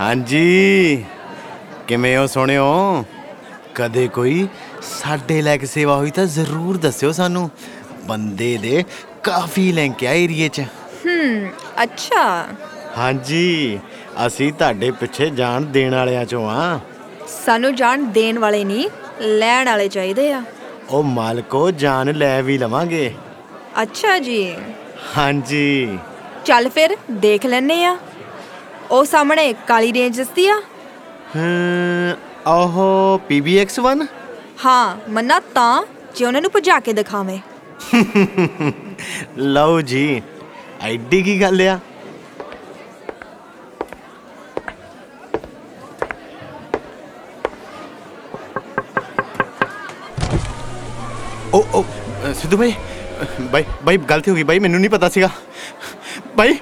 ਹਾਂਜੀ। ਕਿਵੇਂ ਹੋ ਸੋਹਣਿਓ ਕਦੇ ਕੋਈ ਸਾਡੇ ਲਾਇਕ ਸੇਵਾ ਹੋਈ ਤਾਂ ਜ਼ਰੂਰ ਦੱਸਿਓ ਸਾਨੂੰ। ਬੰਦੇ ਦੇ ਕਾਫੀ ਲਿੰਕ ਆ ਏਰੀਏ 'ਚ। ਹੂੰ ਅੱਛਾ। ਹਾਂਜੀ ਅਸੀਂ ਤੁਹਾਡੇ ਪਿੱਛੇ ਜਾਣ ਦੇਣ ਵਾਲਿਆਂ ਚੋਂ ਆ। ਸਾਨੂੰ ਜਾਣ ਦੇਣ ਵਾਲੇ ਨਹੀਂ ਲੈਣ ਵਾਲੇ ਚਾਹੀਦੇ ਆ। ਉਹ ਮਾਲਕੋ ਜਾਨ ਲੈ ਵੀ ਲਵਾਂਗੇ। ਅੱਛਾ ਜੀ। ਹਾਂਜੀ। ਚੱਲ ਫਿਰ ਦੇਖ ਲੈਨੇ ਆ। ਉਹ ਸਾਹਮਣੇ ਕਾਲੀ ਰੇਂਜ ਦਿਸਦੀ ਆ? ਹਾਂ ਉਹ PBX1 ਹਾਂ ਮੰਨਾ ਤਾਂ ਜੇ ਉਹਨਾਂ ਨੂੰ ਭਜਾ ਕੇ ਦਿਖਾਵੇਂ। ਲਓ ਜੀ ਐਡੀ ਕੀ ਗੱਲ ਆ? ਓ ਓ ਸਿੱਧੂ ਭਾਈ ਭਾਈ ਭਾਈ ਗਲਤੀ ਹੋ ਗਈ ਭਾਈ ਮੈਨੂੰ ਨਹੀਂ ਪਤਾ ਸੀਗਾ। ਭਾਈ